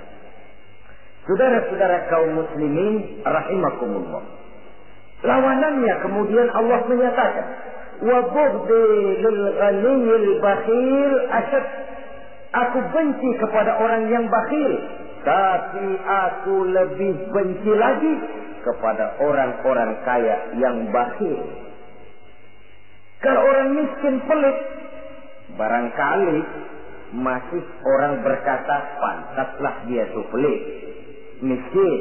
Saudara-saudara kaum muslimin rahimakumullah. Lawanannya kemudian Allah menyatakan, "Wa bughdi lil ghaniyil bakhil asyad." Aku benci kepada orang yang bakhil, tapi aku lebih benci lagi kepada orang-orang kaya yang bakhil. Kalau orang miskin pelit, barangkali masih orang berkata pantaslah dia itu pelit. Miskin,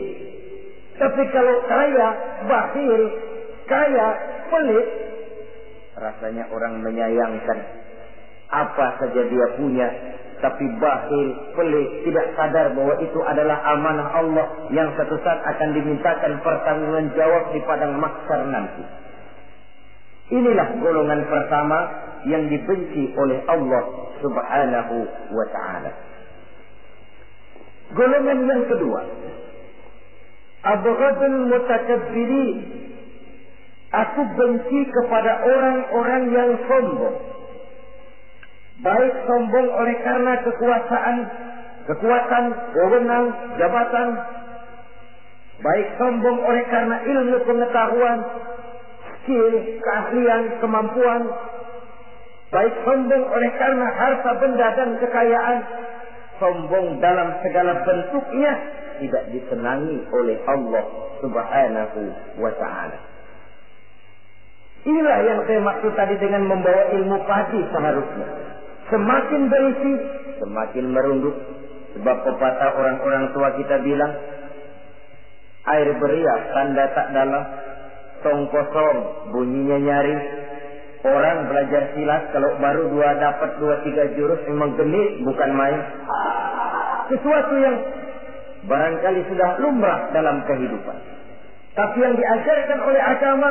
tapi kalau kaya, bakhil, kaya, pelit, rasanya orang menyayangkan apa saja dia punya, tapi bakhil, pelit, tidak sadar bahwa itu adalah amanah Allah yang satu saat akan dimintakan pertanggungan jawab di padang maksar nanti. Inilah golongan pertama yang dibenci oleh Allah Subhanahu wa taala. Golongan yang kedua, Abghadul mutakabbirin. Aku benci kepada orang-orang yang sombong. Baik sombong oleh karena kekuasaan, kekuatan, wewenang, jabatan. Baik sombong oleh karena ilmu pengetahuan, skill, keahlian, kemampuan. Baik sombong oleh karena harta benda dan kekayaan. Sombong dalam segala bentuknya tidak disenangi oleh Allah Subhanahu wa taala. Inilah yang saya maksud tadi dengan membawa ilmu padi seharusnya. Semakin berisi, semakin merunduk. Sebab pepatah orang-orang tua kita bilang, air beriak tanda tak dalam, tong kosong bunyinya nyari. Orang belajar silat kalau baru dua dapat dua tiga jurus memang genit bukan main. Sesuatu yang barangkali sudah lumrah dalam kehidupan. Tapi yang diajarkan oleh agama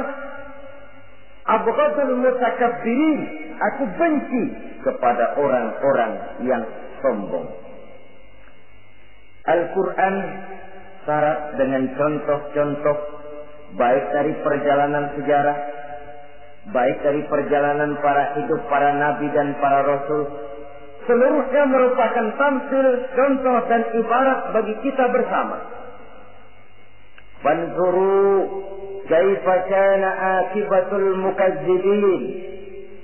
Abghadul mutakabbirin Aku benci kepada orang-orang yang sombong Al-Quran syarat dengan contoh-contoh baik dari perjalanan sejarah baik dari perjalanan para hidup para nabi dan para rasul, seluruhnya merupakan tampil, contoh dan ibarat bagi kita bersama. Fanzuru kaifa kana akibatul mukazzibin.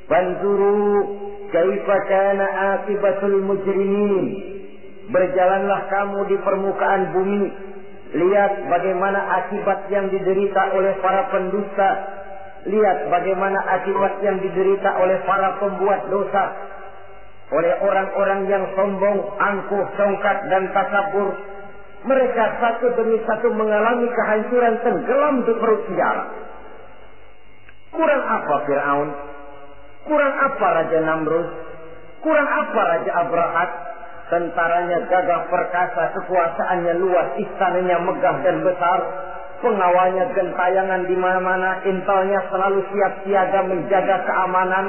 Fanzuru kaifa kana akibatul mujrimin. Berjalanlah kamu di permukaan bumi Lihat bagaimana akibat yang diderita oleh para pendusta. Lihat bagaimana akibat yang diderita oleh para pembuat dosa. Oleh orang-orang yang sombong, angkuh, songkat, dan takabur. Mereka satu demi satu mengalami kehancuran tenggelam di perut sejarah. Kurang apa Fir'aun? Kurang apa Raja Namrud? Kurang apa Raja Abrahat? Tentaranya gagah perkasa, kekuasaannya luas, istananya megah dan besar, pengawalnya gentayangan di mana-mana, intelnya selalu siap siaga menjaga keamanan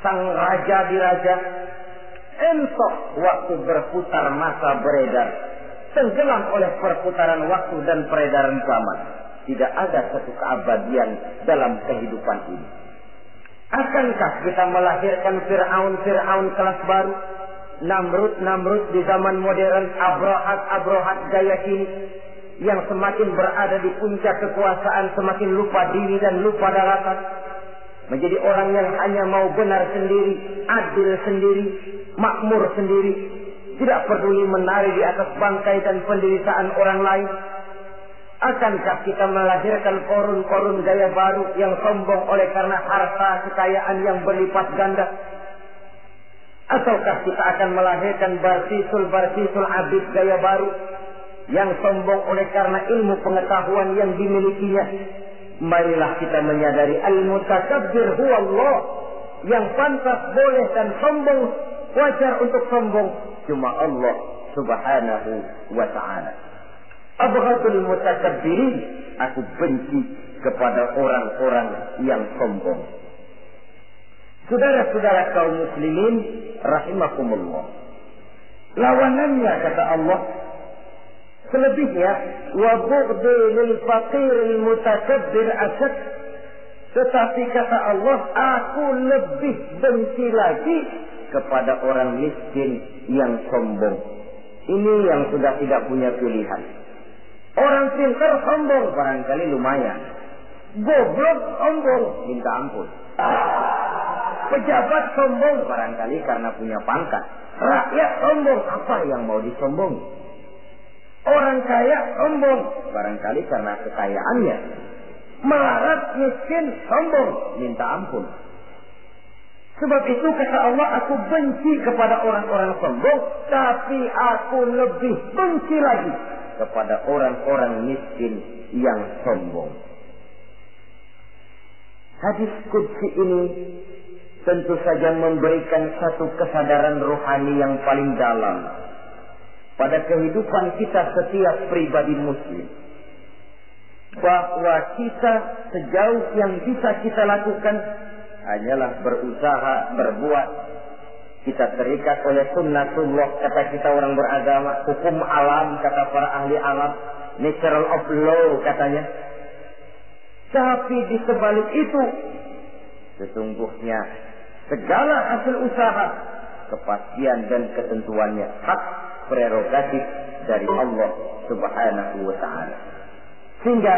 sang raja di raja. Entok waktu berputar masa beredar, tenggelam oleh perputaran waktu dan peredaran zaman. Tidak ada satu keabadian dalam kehidupan ini. Akankah kita melahirkan Fir'aun-Fir'aun kelas baru? Namrud-Namrud di zaman modern, Abrahat-Abrahat gaya kini, yang semakin berada di puncak kekuasaan, semakin lupa diri dan lupa daratan. Menjadi orang yang hanya mau benar sendiri, adil sendiri, makmur sendiri, tidak peduli menari di atas bangkai dan penderitaan orang lain. Akankah kita melahirkan korun-korun gaya baru yang sombong oleh karena harta kekayaan yang berlipat ganda? Ataukah kita akan melahirkan barsisul-barsisul abid gaya baru yang sombong oleh karena ilmu pengetahuan yang dimilikinya. Marilah kita menyadari al-mutakabbir huwa Allah yang pantas boleh dan sombong wajar untuk sombong cuma Allah Subhanahu wa taala. Abghadul mutakabbirin aku benci kepada orang-orang yang sombong. Saudara-saudara kaum muslimin rahimakumullah. Lawanannya kata Allah selebihnya wa bughdi lil faqir mutakabbir asad tetapi kata Allah aku lebih benci lagi kepada orang miskin yang sombong. Ini yang sudah tidak punya pilihan. Orang pintar sombong barangkali lumayan. Goblok sombong minta ampun. Pejabat sombong barangkali karena punya pangkat. Rakyat sombong apa yang mau disombong? Orang kaya sombong barangkali karena kekayaannya. Melarat miskin sombong minta ampun. Sebab itu kata Allah aku benci kepada orang-orang sombong. Tapi aku lebih benci lagi kepada orang-orang miskin yang sombong. Hadis kudsi ini tentu saja memberikan satu kesadaran rohani yang paling dalam pada kehidupan kita setiap pribadi muslim. Bahwa kita sejauh yang bisa kita lakukan hanyalah berusaha, berbuat. Kita terikat oleh sunnatullah, kata kita orang beragama. Hukum alam, kata para ahli alam. Natural of law, katanya. Tapi di sebalik itu, sesungguhnya segala hasil usaha, kepastian dan ketentuannya hak prerogatif dari Allah Subhanahu wa taala. Sehingga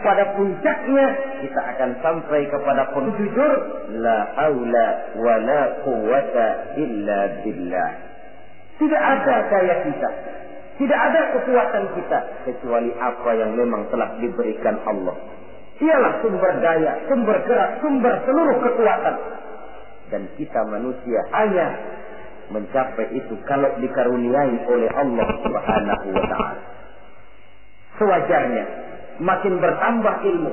pada puncaknya kita akan sampai kepada penjujur la haula wa la quwata illa billah. Tidak ada daya kita, tidak ada kekuatan kita kecuali apa yang memang telah diberikan Allah. Ialah sumber daya, sumber gerak, sumber seluruh kekuatan dan kita manusia hanya mencapai itu kalau dikaruniai oleh Allah Subhanahu wa taala. Sewajarnya makin bertambah ilmu,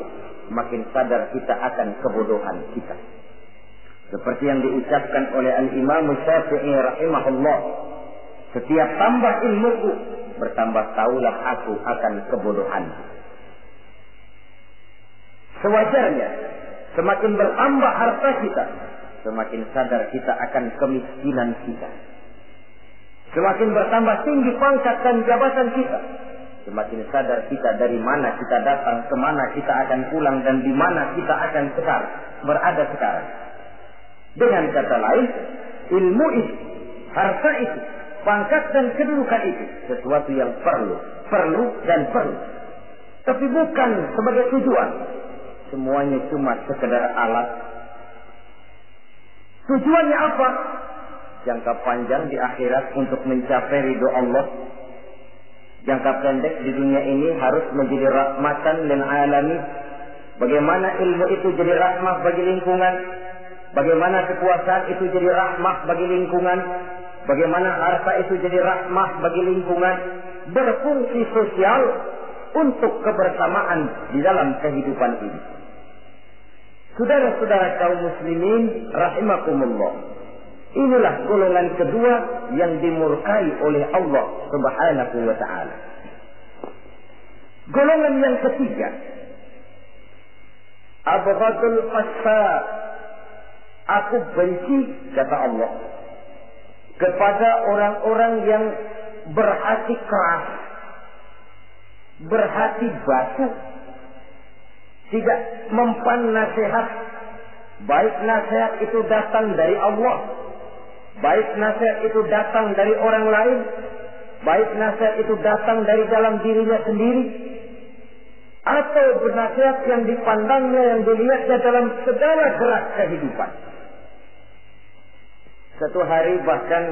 makin sadar kita akan kebodohan kita. Seperti yang diucapkan oleh Al-Imam Syafi'i rahimahullah, setiap tambah ilmuku, bertambah taulah aku akan kebodohan. Sewajarnya, semakin bertambah harta kita, semakin sadar kita akan kemiskinan kita. Semakin bertambah tinggi pangkat dan jabatan kita, Semakin sadar kita dari mana kita datang, ke mana kita akan pulang, dan di mana kita akan sekarang, berada sekarang. Dengan kata lain, ilmu itu, harta itu, pangkat dan kedudukan itu, sesuatu yang perlu, perlu dan perlu. Tapi bukan sebagai tujuan. Semuanya cuma sekedar alat. Tujuannya apa? Jangka panjang di akhirat untuk mencapai ridho Allah. Jangka pendek di dunia ini harus menjadi rahmatan dan alami. Bagaimana ilmu itu jadi rahmah bagi lingkungan. Bagaimana kekuasaan itu jadi rahmah bagi lingkungan. Bagaimana harta itu jadi rahmah bagi lingkungan. Berfungsi sosial untuk kebersamaan di dalam kehidupan ini. Saudara-saudara kaum muslimin rahimakumullah. Inilah golongan kedua yang dimurkai oleh Allah Subhanahu wa taala. Golongan yang ketiga Abghadul fasa Aku benci kata Allah kepada orang-orang yang berhati keras, berhati batu, tidak mempan nasihat. Baik nasihat itu datang dari Allah. Baik nasihat itu datang dari orang lain. Baik nasihat itu datang dari dalam dirinya sendiri. Atau bernasihat yang dipandangnya, yang dilihatnya dalam segala gerak kehidupan. Satu hari bahkan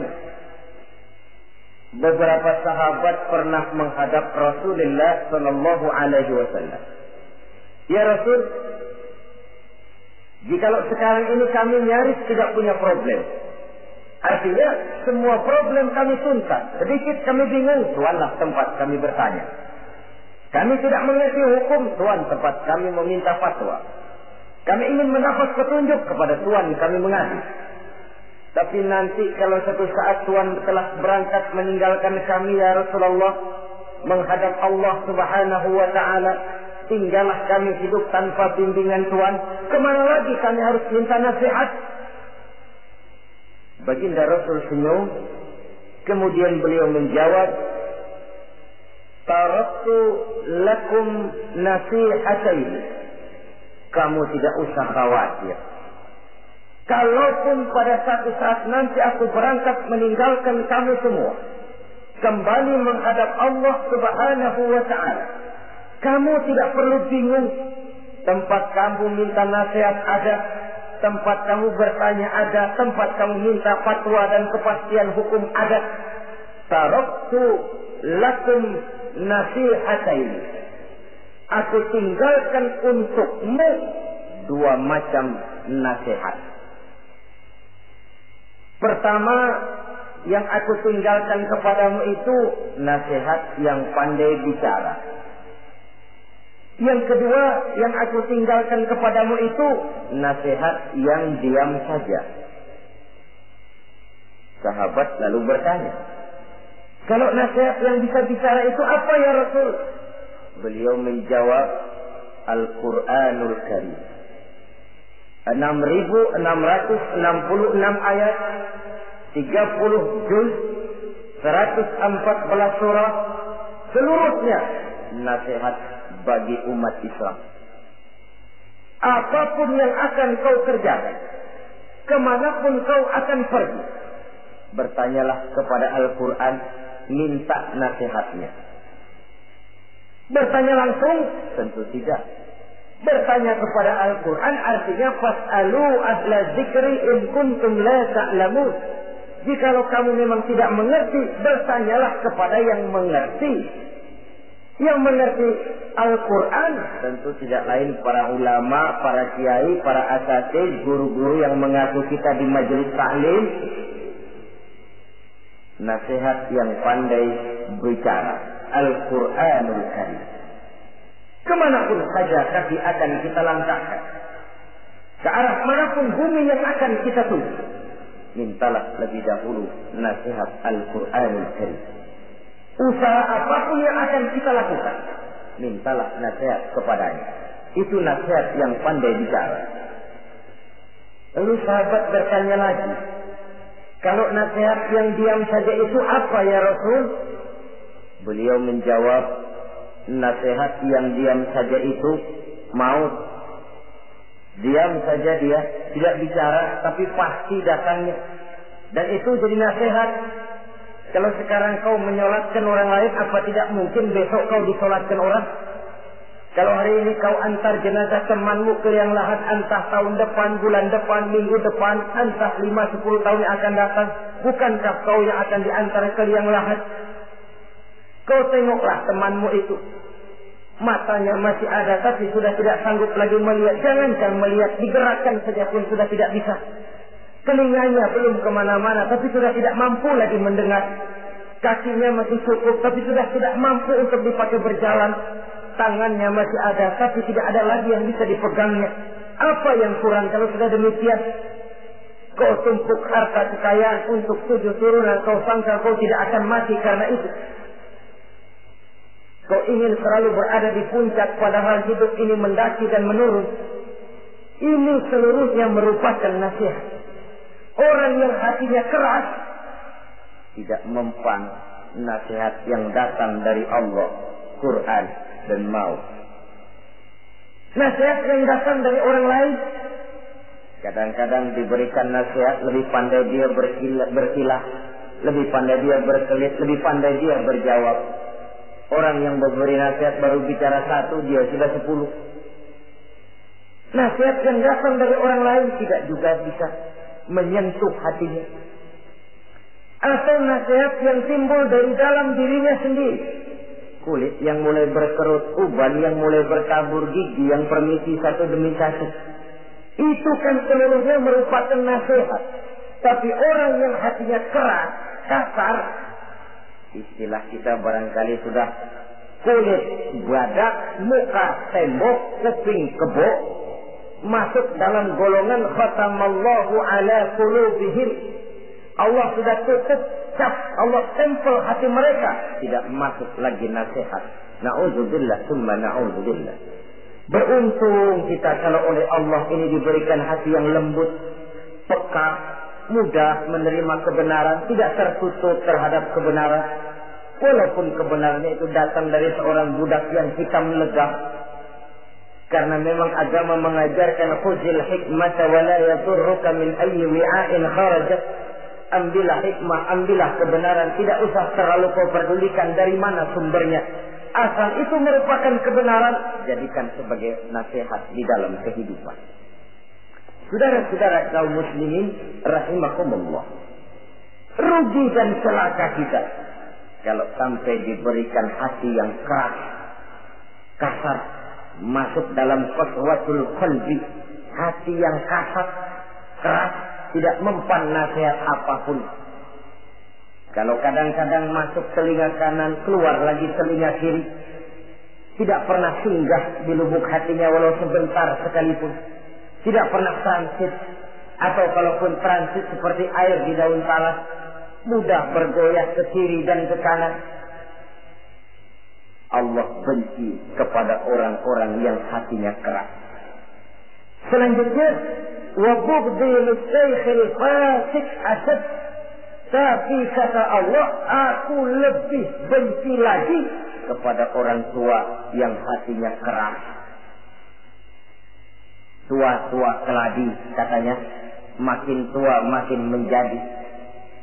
beberapa sahabat pernah menghadap Rasulullah Sallallahu Alaihi Wasallam. Ya Rasul, jikalau sekarang ini kami nyaris tidak punya problem. Artinya semua problem kami tuntas. Sedikit kami bingung, tuanlah tempat kami bertanya. Kami tidak mengerti hukum, tuan tempat kami meminta fatwa. Kami ingin mendapat petunjuk kepada tuan kami mengadu. Tapi nanti kalau satu saat Tuhan telah berangkat meninggalkan kami ya Rasulullah menghadap Allah Subhanahu wa taala, tinggallah kami hidup tanpa bimbingan Tuhan. Ke mana lagi kami harus minta nasihat? Baginda Rasul senyum. Kemudian beliau menjawab, Taraktu lakum nasihatain. Kamu tidak usah khawatir. Kalaupun pada satu saat nanti aku berangkat meninggalkan kamu semua. Kembali menghadap Allah subhanahu wa ta'ala. Kamu tidak perlu bingung. Tempat kamu minta nasihat ada. Tempat kamu bertanya ada. Tempat kamu minta fatwa dan kepastian hukum ada. Taraktu lakum nasihatain. Aku tinggalkan untukmu dua macam nasihat. Pertama, yang aku tinggalkan kepadamu itu nasihat yang pandai bicara. Yang kedua, yang aku tinggalkan kepadamu itu nasihat yang diam saja. Sahabat lalu bertanya, kalau nasihat yang bisa bicara itu apa ya Rasul? Beliau menjawab, Al-Quranul Karim. 6.666 ayat, 30 juz, 114 surah, seluruhnya nasihat bagi umat Islam. Apa pun yang akan kau kerjakan, ke mana pun kau akan pergi, bertanyalah kepada Al-Quran, minta nasihatnya. Bertanya langsung? Tentu tidak. Bertanya kepada Al-Quran artinya fas'alu ahla zikri in kuntum la ta'lamun. Jikalau kamu memang tidak mengerti, bertanyalah kepada yang mengerti. Yang mengerti Al-Quran tentu tidak lain para ulama, para kiai, para asatid, guru-guru yang mengaku kita di majelis taklim. Nasihat yang pandai bicara. Al-Quranul Karim. Ke mana pun saja kaki akan kita langkahkan. Ke arah mana pun bumi yang akan kita tuju. Mintalah lebih dahulu nasihat Al-Quranul Karim. Usaha apa pun yang akan kita lakukan. Mintalah nasihat kepadanya. Itu nasihat yang pandai bicara. Lalu sahabat bertanya lagi. Kalau nasihat yang diam saja itu apa ya Rasul? Beliau menjawab, nasihat yang diam saja itu maut. Diam saja dia, tidak bicara, tapi pasti datangnya. Dan itu jadi nasihat. Kalau sekarang kau menyolatkan orang lain, apa tidak mungkin besok kau disolatkan orang? Kalau hari ini kau antar jenazah temanmu ke yang lahat entah tahun depan, bulan depan, minggu depan, entah lima sepuluh tahun yang akan datang, bukankah kau yang akan diantar ke yang lahat? Kau tengoklah temanmu itu. Matanya masih ada tapi sudah tidak sanggup lagi melihat. Jangankan melihat, digerakkan saja pun sudah tidak bisa. Telinganya belum ke mana-mana tapi sudah tidak mampu lagi mendengar. Kakinya masih cukup tapi sudah tidak mampu untuk dipakai berjalan tangannya masih ada, tapi tidak ada lagi yang bisa dipegangnya. Apa yang kurang kalau sudah demikian? Kau tumpuk harta kekayaan untuk tujuh turunan, kau sangka kau tidak akan mati karena itu. Kau ingin selalu berada di puncak padahal hidup ini mendaki dan menurun. Ini seluruhnya merupakan nasihat. Orang yang hatinya keras tidak mempan nasihat yang datang dari Allah, Quran dan maut. Nasihat yang datang dari orang lain. Kadang-kadang diberikan nasihat lebih pandai dia berkilah, lebih pandai dia berkelit, lebih pandai dia berjawab. Orang yang memberi nasihat baru bicara satu, dia sudah sepuluh. Nasihat yang datang dari orang lain tidak juga bisa menyentuh hatinya. Atau nasihat yang timbul dari dalam dirinya sendiri kulit yang mulai berkerut, uban yang mulai bertabur gigi yang permisi satu demi satu. Itu kan seluruhnya merupakan nasihat. Tapi orang yang hatinya keras, kasar, istilah kita barangkali sudah kulit badak, muka tembok, kuping kebo, masuk dalam golongan khatamallahu ala qulubihim. Allah sudah tutup cap Allah tempel hati mereka. Tidak masuk lagi nasihat. Naudzubillah summa naudzubillah. Beruntung kita kalau oleh Allah ini diberikan hati yang lembut peka mudah menerima kebenaran tidak tertutup terhadap kebenaran. Walaupun kebenarannya itu datang dari seorang budak yang hitam legah karena memang agama mengajarkan khuzil hikmata wa la yadurruka min ayyi wi'ain kharajat ambillah hikmah, ambillah kebenaran, tidak usah terlalu kau pedulikan dari mana sumbernya. Asal itu merupakan kebenaran, jadikan sebagai nasihat di dalam kehidupan. Saudara-saudara kaum muslimin rahimakumullah. Rugi dan celaka kita kalau sampai diberikan hati yang keras, kasar, masuk dalam qaswatul qalbi, hati yang kasar, keras, tidak mempan nasihat apa pun. Kalau kadang-kadang masuk telinga kanan, keluar lagi telinga kiri. Tidak pernah singgah di lubuk hatinya walau sebentar sekalipun. Tidak pernah transit. Atau kalaupun transit seperti air di daun talas. Mudah bergoyah ke kiri dan ke kanan. Allah benci kepada orang-orang yang hatinya keras. Selanjutnya, wabugdi lisaykhil fasik asad. Tapi kata Allah, aku lebih benci lagi kepada orang tua yang hatinya keras. Tua-tua keladi katanya, makin tua makin menjadi.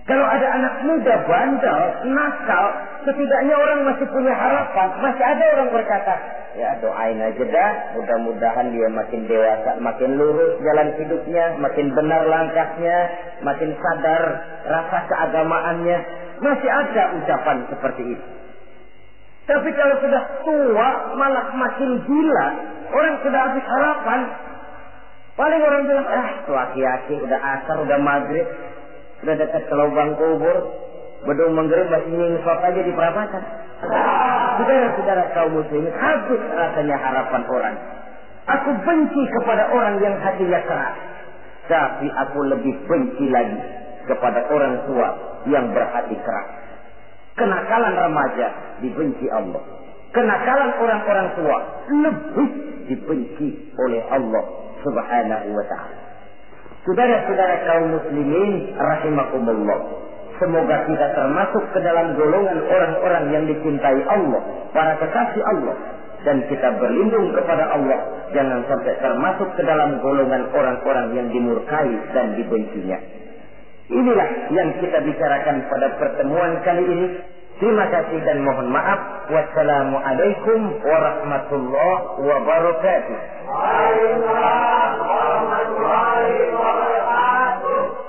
Kalau ada anak muda bandel, nakal, setidaknya orang masih punya harapan. Masih ada orang berkata, Ya doain aja dah. Mudah-mudahan dia makin dewasa, makin lurus jalan hidupnya, makin benar langkahnya, makin sadar rasa keagamaannya. Masih ada ucapan seperti itu. Tapi kalau sudah tua, malah makin gila. Orang sudah habis harapan. Paling orang bilang, ah tua aki udah asar, udah maghrib. Sudah dekat ke lubang kubur. Bedung menggerim masih nyingsot aja di perapatan. Saudara-saudara kaum muslimin, habis rasanya harapan orang. Aku benci kepada orang yang hatinya keras. Tapi aku lebih benci lagi kepada orang tua yang berhati keras. Kenakalan remaja dibenci Allah. Kenakalan orang-orang tua lebih dibenci oleh Allah subhanahu wa ta'ala. Saudara-saudara kaum muslimin rahimakumullah. Semoga kita termasuk ke dalam golongan orang-orang yang dicintai Allah, para kekasih Allah, dan kita berlindung kepada Allah jangan sampai termasuk ke dalam golongan orang-orang yang dimurkai dan dibencinya. Inilah yang kita bicarakan pada pertemuan kali ini. Terima kasih dan mohon maaf. Wassalamualaikum warahmatullahi wabarakatuh. Warahmatullahi wabarakatuh.